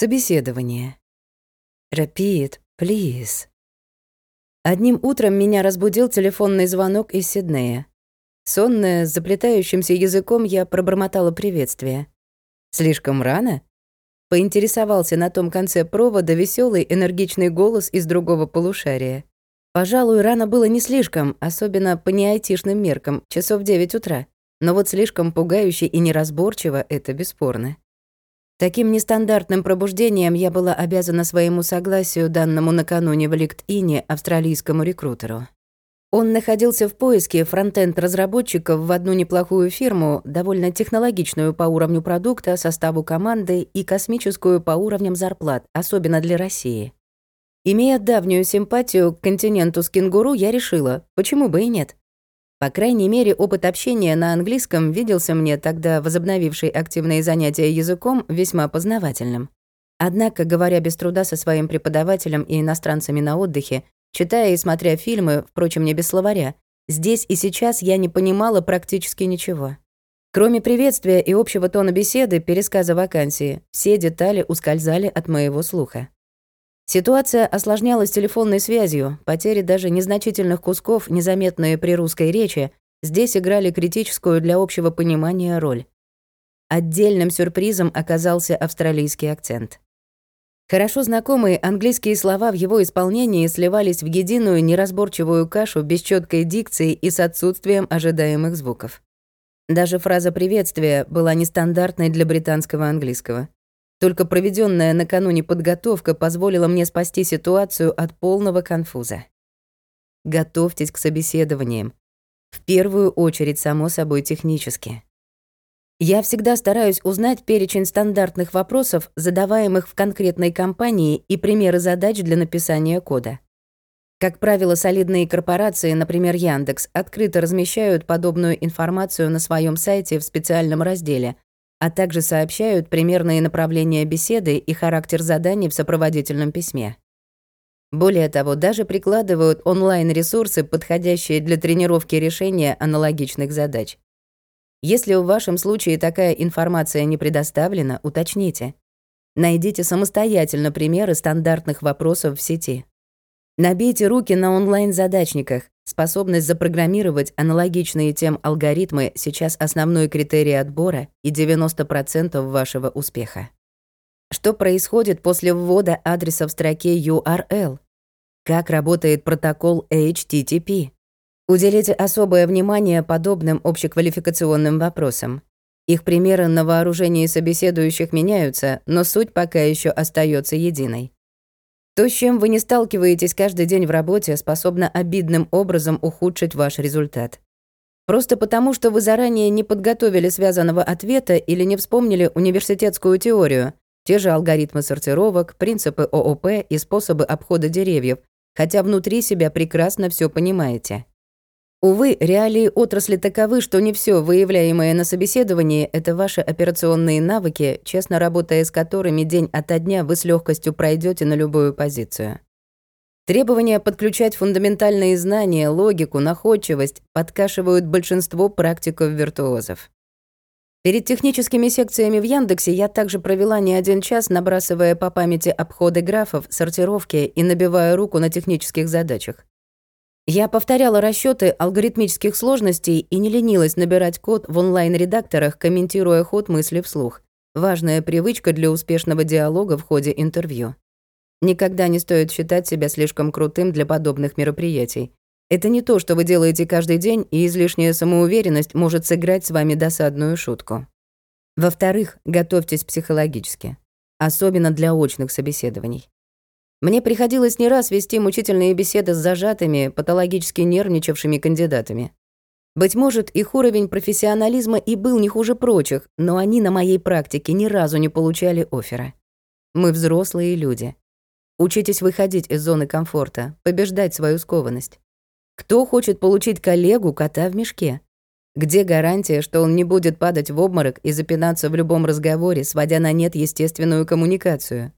Собеседование. Repeat, please. Одним утром меня разбудил телефонный звонок из Сиднея. Сонная, с заплетающимся языком я пробормотала приветствие. «Слишком рано?» Поинтересовался на том конце провода веселый, энергичный голос из другого полушария. Пожалуй, рано было не слишком, особенно по неайтишным меркам, часов 9 утра. Но вот слишком пугающе и неразборчиво — это бесспорно. Таким нестандартным пробуждением я была обязана своему согласию, данному накануне в LinkedIn австралийскому рекрутеру. Он находился в поиске фронтенд-разработчиков в одну неплохую фирму, довольно технологичную по уровню продукта, составу команды и космическую по уровням зарплат, особенно для России. Имея давнюю симпатию к континенту с кенгуру, я решила, почему бы и нет. По крайней мере, опыт общения на английском виделся мне тогда, возобновивший активные занятия языком, весьма познавательным. Однако, говоря без труда со своим преподавателем и иностранцами на отдыхе, читая и смотря фильмы, впрочем, не без словаря, здесь и сейчас я не понимала практически ничего. Кроме приветствия и общего тона беседы, пересказа вакансии, все детали ускользали от моего слуха. Ситуация осложнялась телефонной связью, потери даже незначительных кусков, незаметные при русской речи, здесь играли критическую для общего понимания роль. Отдельным сюрпризом оказался австралийский акцент. Хорошо знакомые английские слова в его исполнении сливались в единую неразборчивую кашу без четкой дикции и с отсутствием ожидаемых звуков. Даже фраза приветствия была нестандартной для британского английского. Только проведенная накануне подготовка позволила мне спасти ситуацию от полного конфуза. Готовьтесь к собеседованиям. В первую очередь, само собой, технически. Я всегда стараюсь узнать перечень стандартных вопросов, задаваемых в конкретной компании, и примеры задач для написания кода. Как правило, солидные корпорации, например, Яндекс, открыто размещают подобную информацию на своем сайте в специальном разделе, а также сообщают примерные направления беседы и характер заданий в сопроводительном письме. Более того, даже прикладывают онлайн-ресурсы, подходящие для тренировки решения аналогичных задач. Если в вашем случае такая информация не предоставлена, уточните. Найдите самостоятельно примеры стандартных вопросов в сети. Набейте руки на онлайн-задачниках. Способность запрограммировать аналогичные тем алгоритмы сейчас основной критерий отбора и 90% вашего успеха. Что происходит после ввода адреса в строке URL? Как работает протокол HTTP? Уделите особое внимание подобным общеквалификационным вопросам. Их примеры на вооружении собеседующих меняются, но суть пока еще остается единой. То, с чем вы не сталкиваетесь каждый день в работе, способно обидным образом ухудшить ваш результат. Просто потому, что вы заранее не подготовили связанного ответа или не вспомнили университетскую теорию, те же алгоритмы сортировок, принципы ООП и способы обхода деревьев, хотя внутри себя прекрасно все понимаете. Увы, реалии отрасли таковы, что не все выявляемое на собеседовании — это ваши операционные навыки, честно работая с которыми день ото дня вы с легкостью пройдете на любую позицию. Требования подключать фундаментальные знания, логику, находчивость подкашивают большинство практиков-виртуозов. Перед техническими секциями в Яндексе я также провела не один час, набрасывая по памяти обходы графов, сортировки и набивая руку на технических задачах. Я повторяла расчеты алгоритмических сложностей и не ленилась набирать код в онлайн-редакторах, комментируя ход мысли вслух. Важная привычка для успешного диалога в ходе интервью. Никогда не стоит считать себя слишком крутым для подобных мероприятий. Это не то, что вы делаете каждый день, и излишняя самоуверенность может сыграть с вами досадную шутку. Во-вторых, готовьтесь психологически. Особенно для очных собеседований. Мне приходилось не раз вести мучительные беседы с зажатыми, патологически нервничавшими кандидатами. Быть может, их уровень профессионализма и был не хуже прочих, но они на моей практике ни разу не получали оффера. Мы взрослые люди. Учитесь выходить из зоны комфорта, побеждать свою скованность. Кто хочет получить коллегу кота в мешке? Где гарантия, что он не будет падать в обморок и запинаться в любом разговоре, сводя на нет естественную коммуникацию?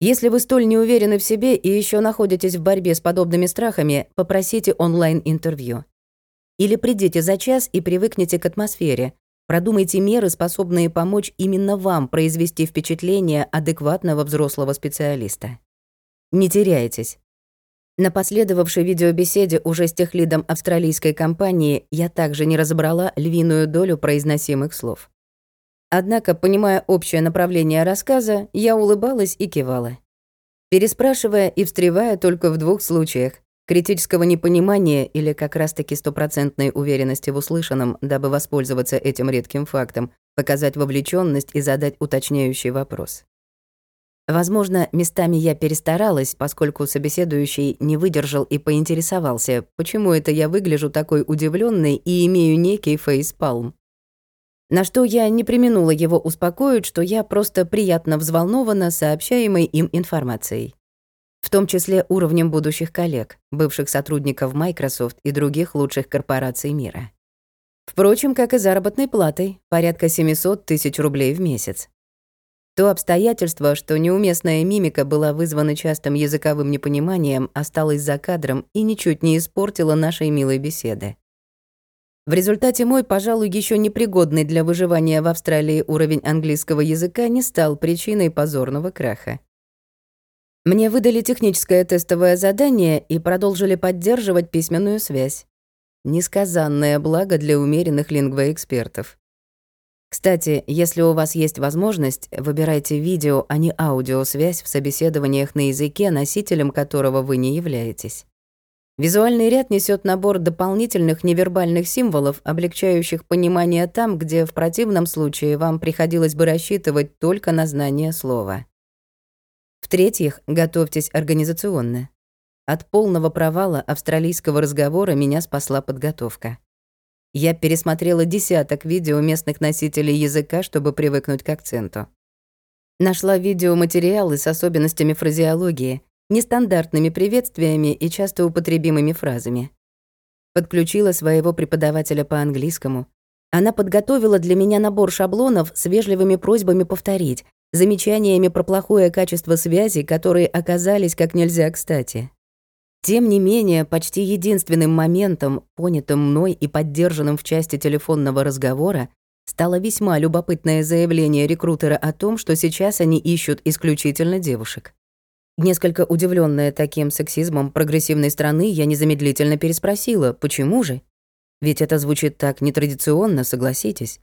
Если вы столь не уверены в себе и еще находитесь в борьбе с подобными страхами, попросите онлайн-интервью. Или придите за час и привыкните к атмосфере. Продумайте меры, способные помочь именно вам произвести впечатление адекватного взрослого специалиста. Не теряйтесь. На последовавшей видеобеседе уже с техлидом австралийской компании я также не разобрала львиную долю произносимых слов. Однако, понимая общее направление рассказа, я улыбалась и кивала. Переспрашивая и встревая только в двух случаях — критического непонимания или как раз-таки стопроцентной уверенности в услышанном, дабы воспользоваться этим редким фактом, показать вовлеченность и задать уточняющий вопрос. Возможно, местами я перестаралась, поскольку собеседующий не выдержал и поинтересовался, почему это я выгляжу такой удивленной и имею некий фейспалм. На что я не применула его успокоить, что я просто приятно взволнована сообщаемой им информацией. В том числе уровнем будущих коллег, бывших сотрудников Microsoft и других лучших корпораций мира. Впрочем, как и заработной платой, порядка 700 тысяч рублей в месяц. То обстоятельство, что неуместная мимика была вызвана частым языковым непониманием, осталось за кадром и ничуть не испортило нашей милой беседы. В результате мой, пожалуй, еще непригодный для выживания в Австралии уровень английского языка не стал причиной позорного краха. Мне выдали техническое тестовое задание и продолжили поддерживать письменную связь. Несказанное благо для умеренных лингвоэкспертов. Кстати, если у вас есть возможность, выбирайте видео, а не аудиосвязь в собеседованиях на языке, носителем которого вы не являетесь. Визуальный ряд несет набор дополнительных невербальных символов, облегчающих понимание там, где в противном случае вам приходилось бы рассчитывать только на знание слова. В-третьих, готовьтесь организационно. От полного провала австралийского разговора меня спасла подготовка. Я пересмотрела десяток видео местных носителей языка, чтобы привыкнуть к акценту. Нашла видеоматериалы с особенностями фразеологии, нестандартными приветствиями и часто употребимыми фразами. Подключила своего преподавателя по английскому. Она подготовила для меня набор шаблонов с вежливыми просьбами повторить, замечаниями про плохое качество связи, которые оказались как нельзя кстати. Тем не менее, почти единственным моментом, понятым мной и поддержанным в части телефонного разговора, стало весьма любопытное заявление рекрутера о том, что сейчас они ищут исключительно девушек. Несколько удивленная таким сексизмом прогрессивной страны, я незамедлительно переспросила, почему же? Ведь это звучит так нетрадиционно, согласитесь.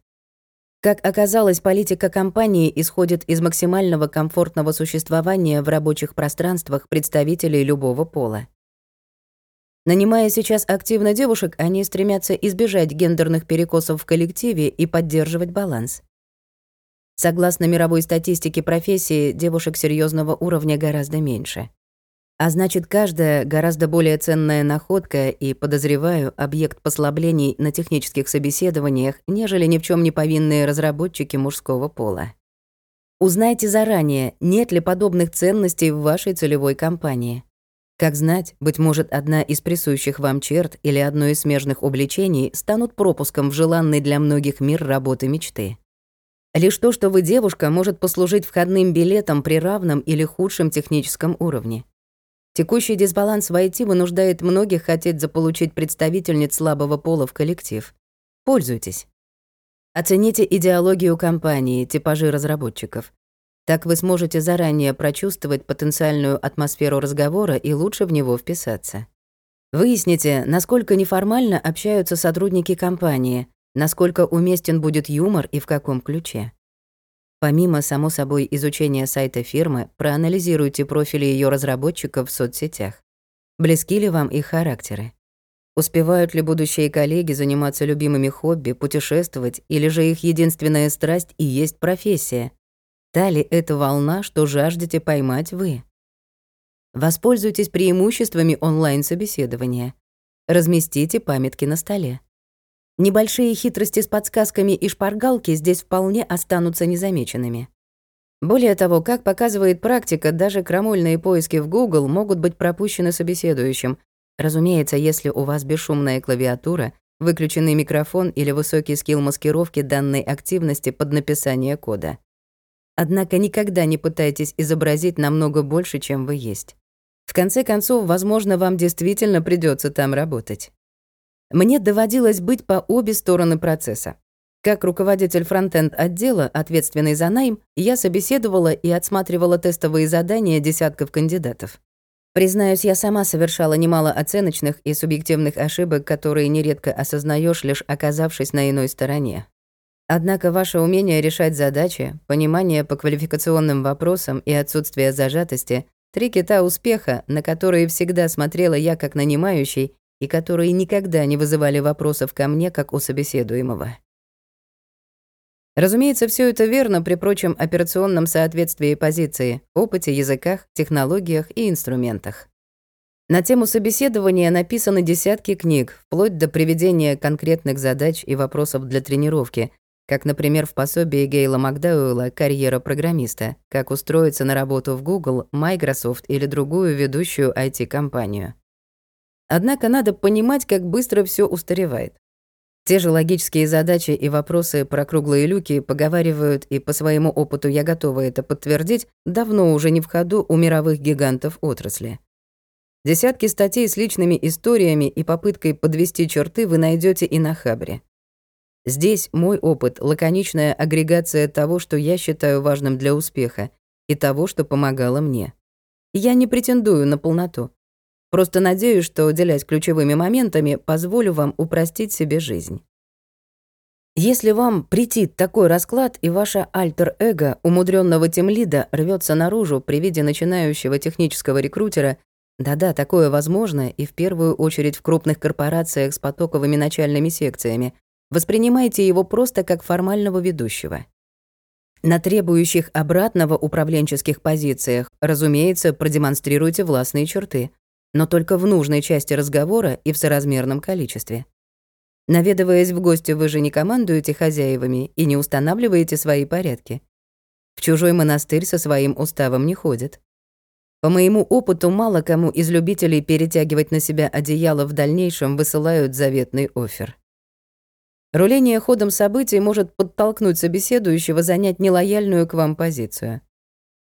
Как оказалось, политика компании исходит из максимального комфортного существования в рабочих пространствах представителей любого пола. Нанимая сейчас активно девушек, они стремятся избежать гендерных перекосов в коллективе и поддерживать баланс. Согласно мировой статистике профессии, девушек серьезного уровня гораздо меньше. А значит, каждая гораздо более ценная находка и, подозреваю, объект послаблений на технических собеседованиях, нежели ни в чем не повинные разработчики мужского пола. Узнайте заранее, нет ли подобных ценностей в вашей целевой компании. Как знать, быть может, одна из присущих вам черт или одно из смежных увлечений станут пропуском в желанный для многих мир работы мечты. Лишь то, что вы девушка, может послужить входным билетом при равном или худшем техническом уровне. Текущий дисбаланс в IT вынуждает многих хотеть заполучить представительниц слабого пола в коллектив. Пользуйтесь. Оцените идеологию компании, типажи разработчиков. Так вы сможете заранее прочувствовать потенциальную атмосферу разговора и лучше в него вписаться. Выясните, насколько неформально общаются сотрудники компании, насколько уместен будет юмор и в каком ключе. Помимо, само собой, изучения сайта фирмы, проанализируйте профили ее разработчиков в соцсетях. Близки ли вам их характеры? Успевают ли будущие коллеги заниматься любимыми хобби, путешествовать, или же их единственная страсть и есть профессия, Та ли это волна, что жаждете поймать вы? Воспользуйтесь преимуществами онлайн-собеседования. Разместите памятки на столе. Небольшие хитрости с подсказками и шпаргалки здесь вполне останутся незамеченными. Более того, как показывает практика, даже крамольные поиски в Google могут быть пропущены собеседующим. Разумеется, если у вас бесшумная клавиатура, выключенный микрофон или высокий скилл маскировки данной активности под написание кода. Однако никогда не пытайтесь изобразить намного больше, чем вы есть. В конце концов, возможно, вам действительно придется там работать. Мне доводилось быть по обе стороны процесса. Как руководитель фронтенд отдела, ответственный за найм, я собеседовала и отсматривала тестовые задания десятков кандидатов. Признаюсь, я сама совершала немало оценочных и субъективных ошибок, которые нередко осознаешь, лишь оказавшись на иной стороне. Однако ваше умение решать задачи, понимание по квалификационным вопросам и отсутствие зажатости — три кита успеха, на которые всегда смотрела я как нанимающий и которые никогда не вызывали вопросов ко мне, как у собеседуемого. Разумеется, все это верно при прочем операционном соответствии позиции, опыте, языках, технологиях и инструментах. На тему собеседования написаны десятки книг, вплоть до приведения конкретных задач и вопросов для тренировки, как, например, в пособии Гейла Макдауэлла «Карьера программиста. Как устроиться на работу в Google, Microsoft или другую ведущую IT-компанию». Однако надо понимать, как быстро все устаревает. Те же логические задачи и вопросы про круглые люки поговаривают, и по своему опыту я готова это подтвердить, давно уже не в ходу у мировых гигантов отрасли. Десятки статей с личными историями и попыткой подвести черты вы найдете и на Хабре. Здесь мой опыт — лаконичная агрегация того, что я считаю важным для успеха, и того, что помогало мне. Я не претендую на полноту. Просто надеюсь, что, делясь ключевыми моментами, позволю вам упростить себе жизнь. Если вам претит такой расклад, и ваше альтер-эго, умудренного темлида, рвется наружу при виде начинающего технического рекрутера, да-да, такое возможно, и в первую очередь в крупных корпорациях с потоковыми начальными секциями, воспринимайте его просто как формального ведущего. На требующих обратного управленческих позициях, разумеется, продемонстрируйте властные черты, но только в нужной части разговора и в соразмерном количестве. Наведываясь в гости, вы же не командуете хозяевами и не устанавливаете свои порядки. В чужой монастырь со своим уставом не ходят. По моему опыту, мало кому из любителей перетягивать на себя одеяло в дальнейшем высылают заветный офер. Руление ходом событий может подтолкнуть собеседующего занять нелояльную к вам позицию.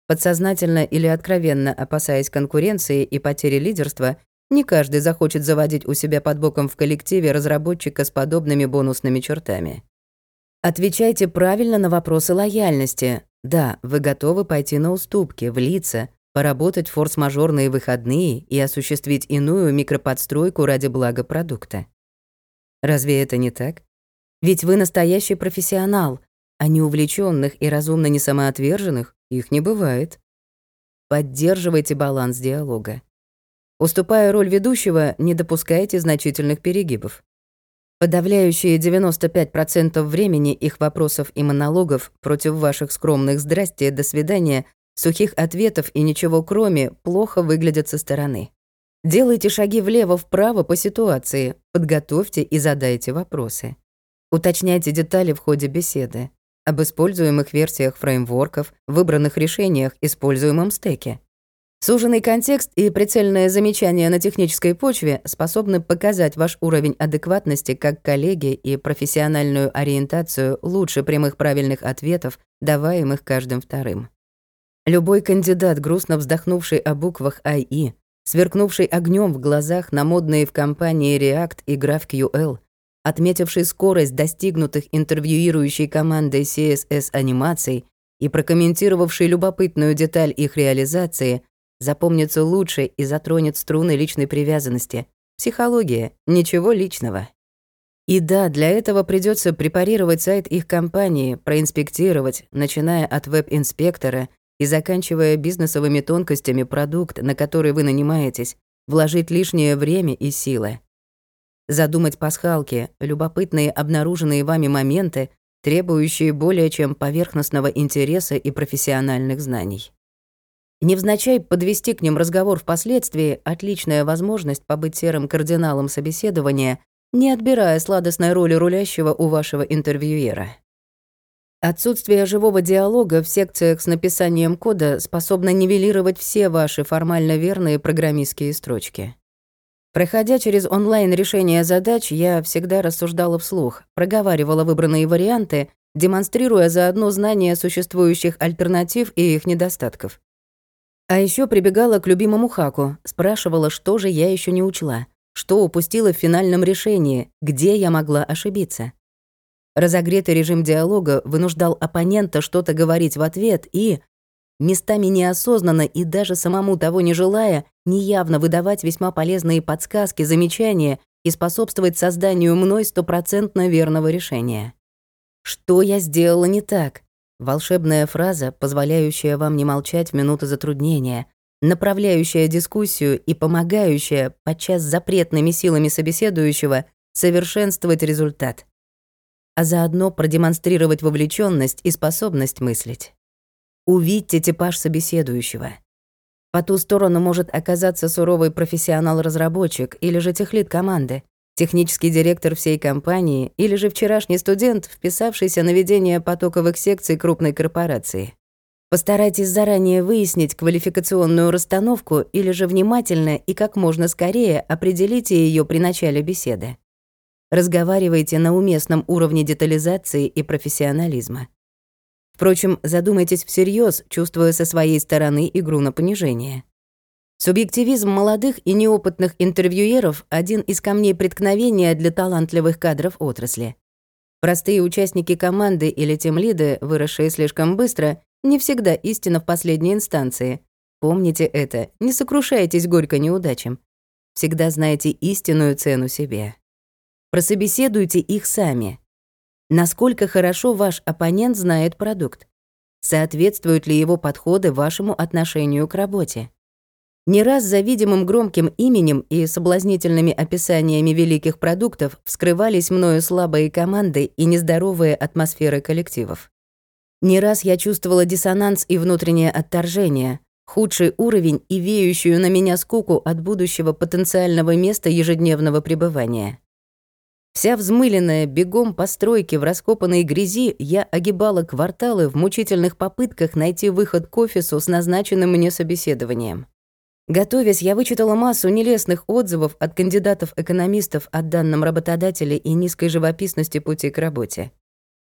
Подсознательно или откровенно опасаясь конкуренции и потери лидерства, не каждый захочет заводить у себя под боком в коллективе разработчика с подобными бонусными чертами. Отвечайте правильно на вопросы лояльности. Да, вы готовы пойти на уступки, влиться, поработать форс-мажорные выходные и осуществить иную микроподстройку ради блага продукта. Разве это не так? Ведь вы настоящий профессионал, а не увлечённых и разумно не самоотверженных их не бывает. Поддерживайте баланс диалога. Уступая роль ведущего, не допускайте значительных перегибов. Подавляющие 95% времени их вопросов и монологов против ваших скромных «здрасте», «до свидания», сухих ответов и ничего кроме плохо выглядят со стороны. Делайте шаги влево-вправо по ситуации, подготовьте и задайте вопросы. Уточняйте детали в ходе беседы об используемых версиях фреймворков, выбранных решениях, используемом стеке. Суженный контекст и прицельное замечание на технической почве способны показать ваш уровень адекватности как коллеги и профессиональную ориентацию лучше прямых правильных ответов, даваемых каждым вторым. Любой кандидат, грустно вздохнувший о буквах IE, сверкнувший огнем в глазах на модные в компании React и GraphQL, отметивший скорость достигнутых интервьюирующей командой CSS-анимаций и прокомментировавший любопытную деталь их реализации, запомнится лучше и затронет струны личной привязанности. Психология, ничего личного. И да, для этого придется препарировать сайт их компании, проинспектировать, начиная от веб-инспектора и заканчивая бизнесовыми тонкостями продукт, на который вы нанимаетесь, вложить лишнее время и силы задумать пасхалки, любопытные обнаруженные вами моменты, требующие более чем поверхностного интереса и профессиональных знаний. Невзначай подвести к ним разговор впоследствии — отличная возможность побыть серым кардиналом собеседования, не отбирая сладостной роли рулящего у вашего интервьюера. Отсутствие живого диалога в секциях с написанием кода способно нивелировать все ваши формально верные программистские строчки. Проходя через онлайн-решение задач, я всегда рассуждала вслух, проговаривала выбранные варианты, демонстрируя заодно знание существующих альтернатив и их недостатков. А еще прибегала к любимому хаку, спрашивала, что же я еще не учла, что упустила в финальном решении, где я могла ошибиться. Разогретый режим диалога вынуждал оппонента что-то говорить в ответ и, местами неосознанно и даже самому того не желая, неявно выдавать весьма полезные подсказки, замечания и способствовать созданию мной стопроцентно верного решения. Что я сделала не так? Волшебная фраза, позволяющая вам не молчать в минуты затруднения, направляющая дискуссию и помогающая, подчас запретными силами собеседующего, совершенствовать результат а заодно продемонстрировать вовлеченность и способность мыслить. Увидьте типаж собеседующего. По ту сторону может оказаться суровый профессионал-разработчик или же техлит команды, технический директор всей компании или же вчерашний студент, вписавшийся на ведение потоковых секций крупной корпорации. Постарайтесь заранее выяснить квалификационную расстановку или же внимательно и как можно скорее определите ее при начале беседы. Разговаривайте на уместном уровне детализации и профессионализма. Впрочем, задумайтесь всерьез, чувствуя со своей стороны игру на понижение. Субъективизм молодых и неопытных интервьюеров – один из камней преткновения для талантливых кадров отрасли. Простые участники команды или тимлиды, выросшие слишком быстро, не всегда истина в последней инстанции. Помните это, не сокрушайтесь горько неудачам. Всегда знайте истинную цену себе. Прособеседуйте их сами. Насколько хорошо ваш оппонент знает продукт? Соответствуют ли его подходы вашему отношению к работе? Не раз за видимым громким именем и соблазнительными описаниями великих продуктов вскрывались мною слабые команды и нездоровые атмосферы коллективов. Не раз я чувствовала диссонанс и внутреннее отторжение, худший уровень и веющую на меня скуку от будущего потенциального места ежедневного пребывания. Вся взмыленная бегом по стройке в раскопанной грязи, я огибала кварталы в мучительных попытках найти выход к офису с назначенным мне собеседованием. Готовясь, я вычитала массу нелестных отзывов от кандидатов-экономистов о данном работодателе и низкой живописности пути к работе.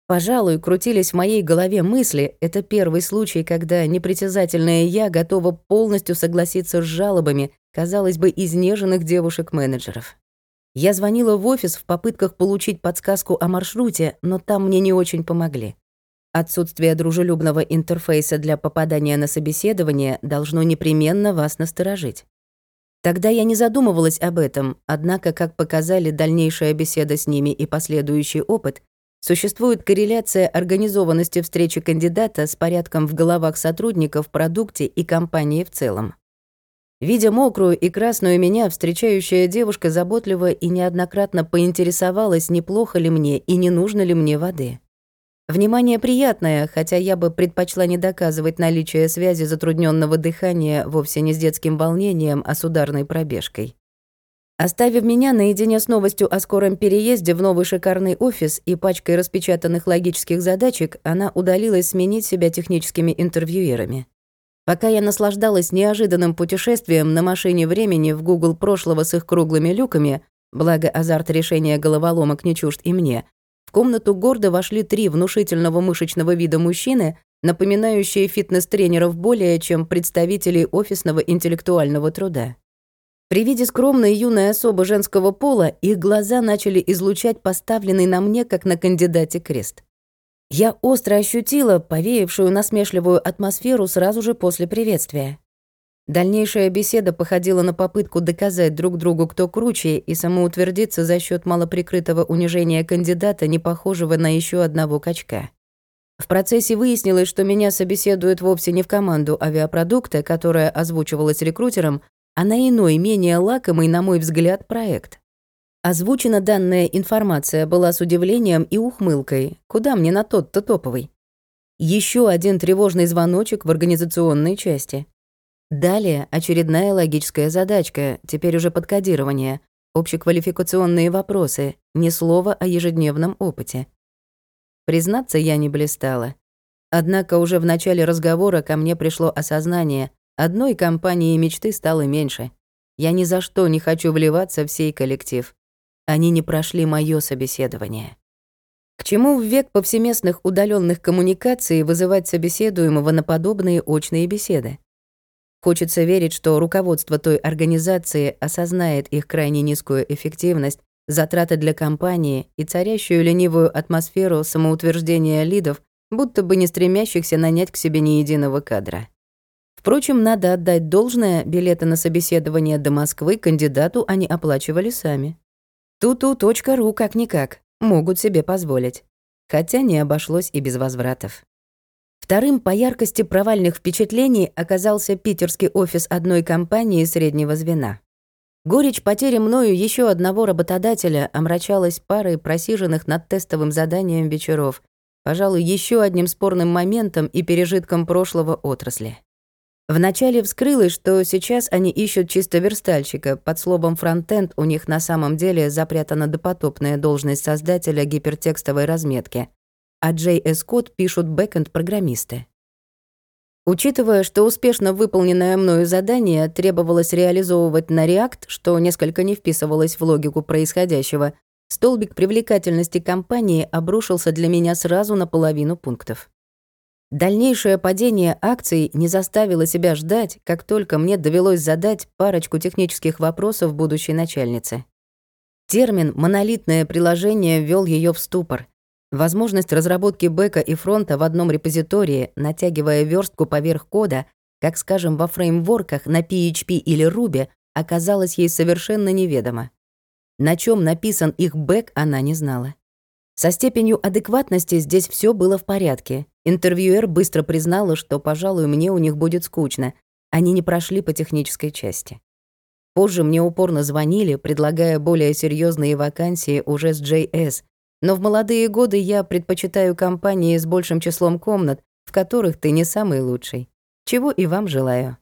Пожалуй, крутились в моей голове мысли, это первый случай, когда непритязательная я готова полностью согласиться с жалобами, казалось бы, изнеженных девушек-менеджеров. Я звонила в офис в попытках получить подсказку о маршруте, но там мне не очень помогли. Отсутствие дружелюбного интерфейса для попадания на собеседование должно непременно вас насторожить. Тогда я не задумывалась об этом, однако, как показали дальнейшая беседа с ними и последующий опыт, существует корреляция организованности встречи кандидата с порядком в головах сотрудников продукте и компании в целом. Видя мокрую и красную меня, встречающая девушка заботливо и неоднократно поинтересовалась, неплохо ли мне и не нужно ли мне воды. Внимание приятное, хотя я бы предпочла не доказывать наличие связи затрудненного дыхания вовсе не с детским волнением, а с ударной пробежкой. Оставив меня наедине с новостью о скором переезде в новый шикарный офис и пачкой распечатанных логических задачек, она удалилась сменить себя техническими интервьюерами. Пока я наслаждалась неожиданным путешествием на машине времени в Google прошлого с их круглыми люками, благо азарт решения головоломок не чужд и мне, в комнату гордо вошли три внушительного мышечного вида мужчины, напоминающие фитнес-тренеров более чем представителей офисного интеллектуального труда. При виде скромной юной особы женского пола их глаза начали излучать поставленный на мне, как на кандидате, крест. Я остро ощутила повеявшую насмешливую атмосферу сразу же после приветствия. Дальнейшая беседа походила на попытку доказать друг другу, кто круче, и самоутвердиться за счет малоприкрытого унижения кандидата, не похожего на еще одного качка. В процессе выяснилось, что меня собеседуют вовсе не в команду авиапродукта, которая озвучивалась рекрутером, а на иной, менее лакомый, на мой взгляд, проект. Озвучена данная информация была с удивлением и ухмылкой. Куда мне на тот-то топовый? Еще один тревожный звоночек в организационной части. Далее очередная логическая задачка, теперь уже под кодирование, общеквалификационные вопросы, ни слова о ежедневном опыте. Признаться, я не блистала. Однако уже в начале разговора ко мне пришло осознание, одной компании мечты стало меньше. Я ни за что не хочу вливаться в сей коллектив. Они не прошли моё собеседование. К чему в век повсеместных удаленных коммуникаций вызывать собеседуемого на подобные очные беседы? Хочется верить, что руководство той организации осознает их крайне низкую эффективность, затраты для компании и царящую ленивую атмосферу самоутверждения лидов, будто бы не стремящихся нанять к себе ни единого кадра. Впрочем, надо отдать должное, билеты на собеседование до Москвы кандидату они оплачивали сами. Туту.ру как-никак, могут себе позволить. Хотя не обошлось и без возвратов. Вторым по яркости провальных впечатлений оказался питерский офис одной компании среднего звена. Горечь потери мною еще одного работодателя омрачалась парой просиженных над тестовым заданием вечеров, пожалуй, еще одним спорным моментом и пережитком прошлого отрасли. Вначале вскрылось, что сейчас они ищут чисто верстальщика, под словом «фронтенд» у них на самом деле запрятана допотопная должность создателя гипертекстовой разметки, а JS-код пишут бэкэнд-программисты. Учитывая, что успешно выполненное мною задание требовалось реализовывать на React, что несколько не вписывалось в логику происходящего, столбик привлекательности компании обрушился для меня сразу на половину пунктов. Дальнейшее падение акций не заставило себя ждать, как только мне довелось задать парочку технических вопросов будущей начальнице. Термин «монолитное приложение» ввел ее в ступор. Возможность разработки бэка и фронта в одном репозитории, натягивая верстку поверх кода, как, скажем, во фреймворках на PHP или Ruby, оказалась ей совершенно неведома. На чем написан их бэк, она не знала. Со степенью адекватности здесь все было в порядке. Интервьюер быстро признала, что, пожалуй, мне у них будет скучно. Они не прошли по технической части. Позже мне упорно звонили, предлагая более серьезные вакансии уже с JS, но в молодые годы я предпочитаю компании с большим числом комнат, в которых ты не самый лучший. Чего и вам желаю.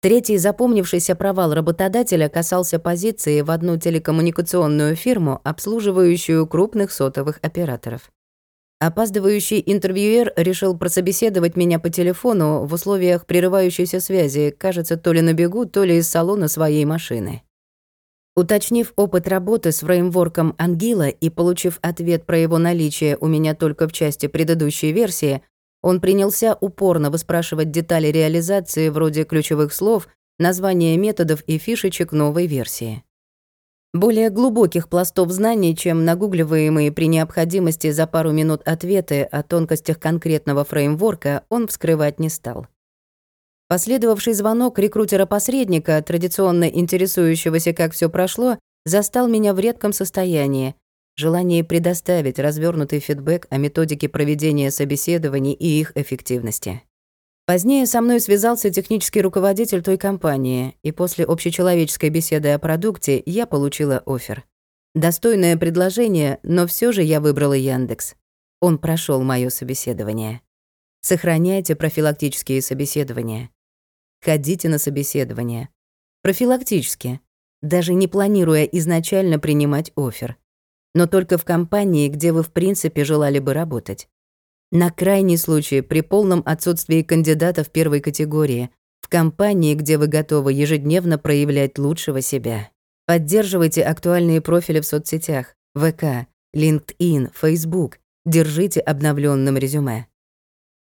Третий запомнившийся провал работодателя касался позиции в одну телекоммуникационную фирму, обслуживающую крупных сотовых операторов. Опаздывающий интервьюер решил прособеседовать меня по телефону в условиях прерывающейся связи, кажется, то ли на бегу, то ли из салона своей машины. Уточнив опыт работы с фреймворком Ангила и получив ответ про его наличие у меня только в части предыдущей версии, он принялся упорно выспрашивать детали реализации вроде ключевых слов, названия методов и фишечек новой версии. Более глубоких пластов знаний, чем нагугливаемые при необходимости за пару минут ответы о тонкостях конкретного фреймворка, он вскрывать не стал. Последовавший звонок рекрутера-посредника, традиционно интересующегося, как все прошло, застал меня в редком состоянии. Желание предоставить развернутый фидбэк о методике проведения собеседований и их эффективности. Позднее со мной связался технический руководитель той компании, и после общечеловеческой беседы о продукте я получила офер. Достойное предложение, но все же я выбрала Яндекс. Он прошел моё собеседование. Сохраняйте профилактические собеседования. Ходите на собеседование. Профилактически, даже не планируя изначально принимать офер. Но только в компании, где вы в принципе желали бы работать. На крайний случай, при полном отсутствии кандидатов первой категории, в компании, где вы готовы ежедневно проявлять лучшего себя. Поддерживайте актуальные профили в соцсетях, ВК, LinkedIn, Facebook. Держите обновленным резюме.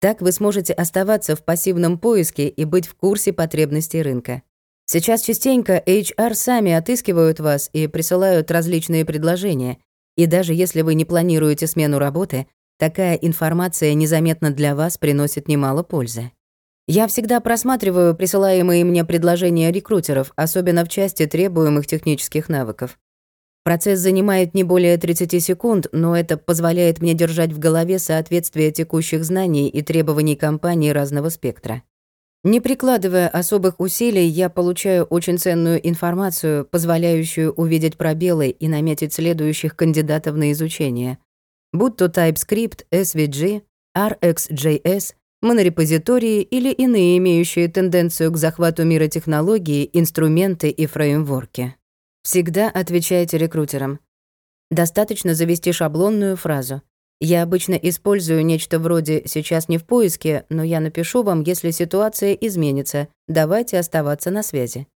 Так вы сможете оставаться в пассивном поиске и быть в курсе потребностей рынка. Сейчас частенько HR сами отыскивают вас и присылают различные предложения. И даже если вы не планируете смену работы, такая информация незаметно для вас приносит немало пользы. Я всегда просматриваю присылаемые мне предложения рекрутеров, особенно в части требуемых технических навыков. Процесс занимает не более 30 секунд, но это позволяет мне держать в голове соответствие текущих знаний и требований компании разного спектра. Не прикладывая особых усилий, я получаю очень ценную информацию, позволяющую увидеть пробелы и наметить следующих кандидатов на изучение. Будь то TypeScript, SVG, RxJS, монорепозитории или иные имеющие тенденцию к захвату мира технологии, инструменты и фреймворки. Всегда отвечайте рекрутерам. Достаточно завести шаблонную фразу. Я обычно использую нечто вроде «сейчас не в поиске, но я напишу вам, если ситуация изменится. Давайте оставаться на связи».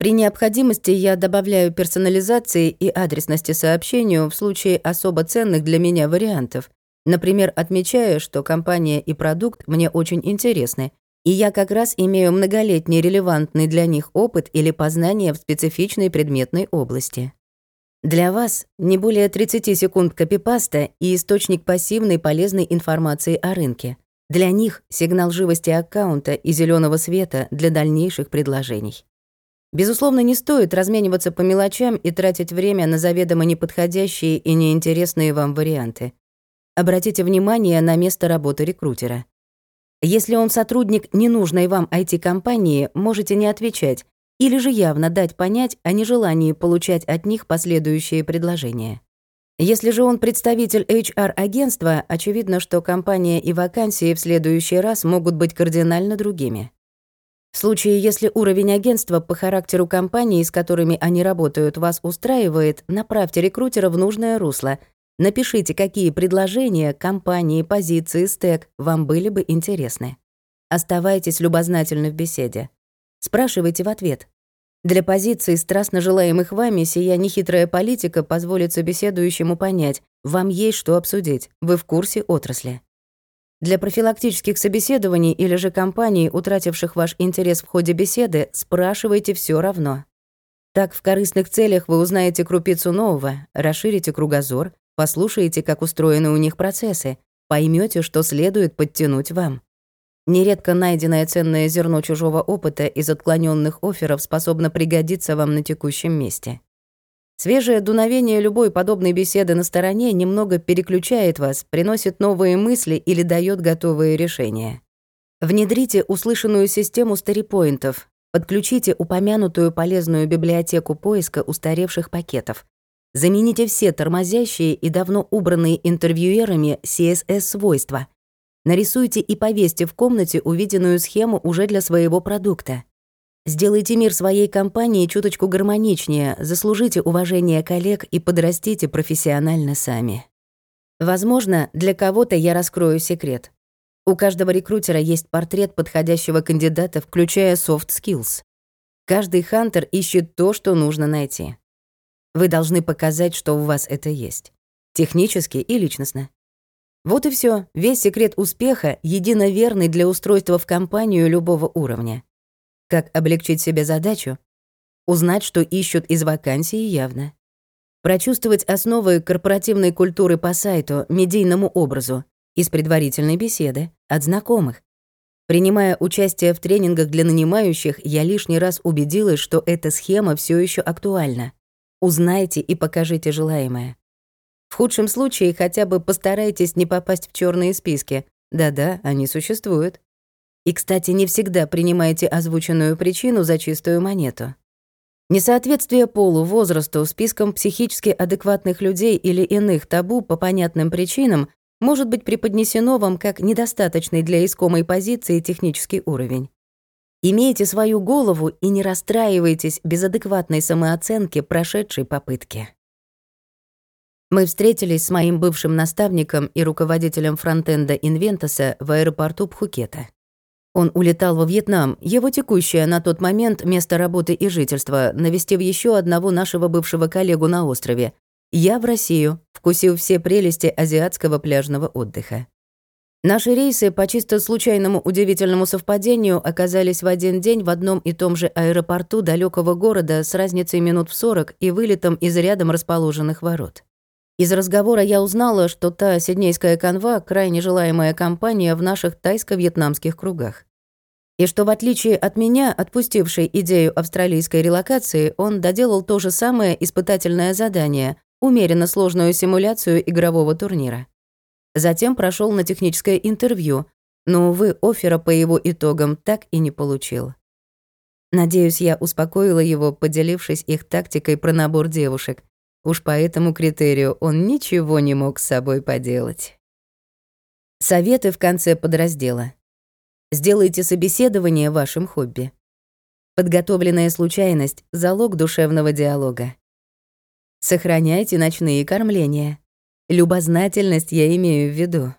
При необходимости я добавляю персонализации и адресности сообщению в случае особо ценных для меня вариантов. Например, отмечая, что компания и продукт мне очень интересны, и я как раз имею многолетний релевантный для них опыт или познание в специфичной предметной области. Для вас не более 30 секунд копипаста и источник пассивной полезной информации о рынке. Для них сигнал живости аккаунта и зеленого света для дальнейших предложений. Безусловно, не стоит размениваться по мелочам и тратить время на заведомо неподходящие и неинтересные вам варианты. Обратите внимание на место работы рекрутера. Если он сотрудник ненужной вам IT-компании, можете не отвечать, или же явно дать понять о нежелании получать от них последующие предложения. Если же он представитель HR-агентства, очевидно, что компания и вакансии в следующий раз могут быть кардинально другими. В случае, если уровень агентства по характеру компании, с которыми они работают, вас устраивает, направьте рекрутера в нужное русло. Напишите, какие предложения, компании, позиции, стек вам были бы интересны. Оставайтесь любознательны в беседе. Спрашивайте в ответ. Для позиций, страстно желаемых вами, сия нехитрая политика позволит собеседующему понять, вам есть что обсудить, вы в курсе отрасли. Для профилактических собеседований или же компаний, утративших ваш интерес в ходе беседы, спрашивайте все равно. Так в корыстных целях вы узнаете крупицу нового, расширите кругозор, послушаете, как устроены у них процессы, поймете, что следует подтянуть вам. Нередко найденное ценное зерно чужого опыта из отклоненных офферов способно пригодиться вам на текущем месте. Свежее дуновение любой подобной беседы на стороне немного переключает вас, приносит новые мысли или дает готовые решения. Внедрите услышанную систему старипоинтов, подключите упомянутую полезную библиотеку поиска устаревших пакетов, замените все тормозящие и давно убранные интервьюерами CSS-свойства — Нарисуйте и повесьте в комнате увиденную схему уже для своего продукта. Сделайте мир своей компании чуточку гармоничнее, заслужите уважение коллег и подрастите профессионально сами. Возможно, для кого-то я раскрою секрет. У каждого рекрутера есть портрет подходящего кандидата, включая soft skills. Каждый хантер ищет то, что нужно найти. Вы должны показать, что у вас это есть. Технически и личностно. Вот и все. Весь секрет успеха единоверный для устройства в компанию любого уровня. Как облегчить себе задачу? Узнать, что ищут из вакансии явно. Прочувствовать основы корпоративной культуры по сайту, медийному образу, из предварительной беседы, от знакомых. Принимая участие в тренингах для нанимающих, я лишний раз убедилась, что эта схема все еще актуальна. Узнайте и покажите желаемое. В худшем случае хотя бы постарайтесь не попасть в черные списки. Да-да, они существуют. И, кстати, не всегда принимайте озвученную причину за чистую монету. Несоответствие полу, возрасту, спискам психически адекватных людей или иных табу по понятным причинам может быть преподнесено вам как недостаточный для искомой позиции технический уровень. Имейте свою голову и не расстраивайтесь без адекватной самооценки прошедшей попытки. Мы встретились с моим бывшим наставником и руководителем фронтенда Инвентоса в аэропорту Пхукета. Он улетал во Вьетнам, его текущее на тот момент место работы и жительства, навестив еще одного нашего бывшего коллегу на острове. Я в Россию, вкусив все прелести азиатского пляжного отдыха. Наши рейсы по чисто случайному удивительному совпадению оказались в один день в одном и том же аэропорту далекого города с разницей минут в 40 и вылетом из рядом расположенных ворот. Из разговора я узнала, что та сиднейская канва — крайне желаемая компания в наших тайско-вьетнамских кругах. И что в отличие от меня, отпустившей идею австралийской релокации, он доделал то же самое испытательное задание, умеренно сложную симуляцию игрового турнира. Затем прошел на техническое интервью, но, увы, оффера по его итогам так и не получил. Надеюсь, я успокоила его, поделившись их тактикой про набор девушек, Уж по этому критерию он ничего не мог с собой поделать. Советы в конце подраздела. Сделайте собеседование вашим хобби. Подготовленная случайность — залог душевного диалога. Сохраняйте ночные кормления. Любознательность я имею в виду.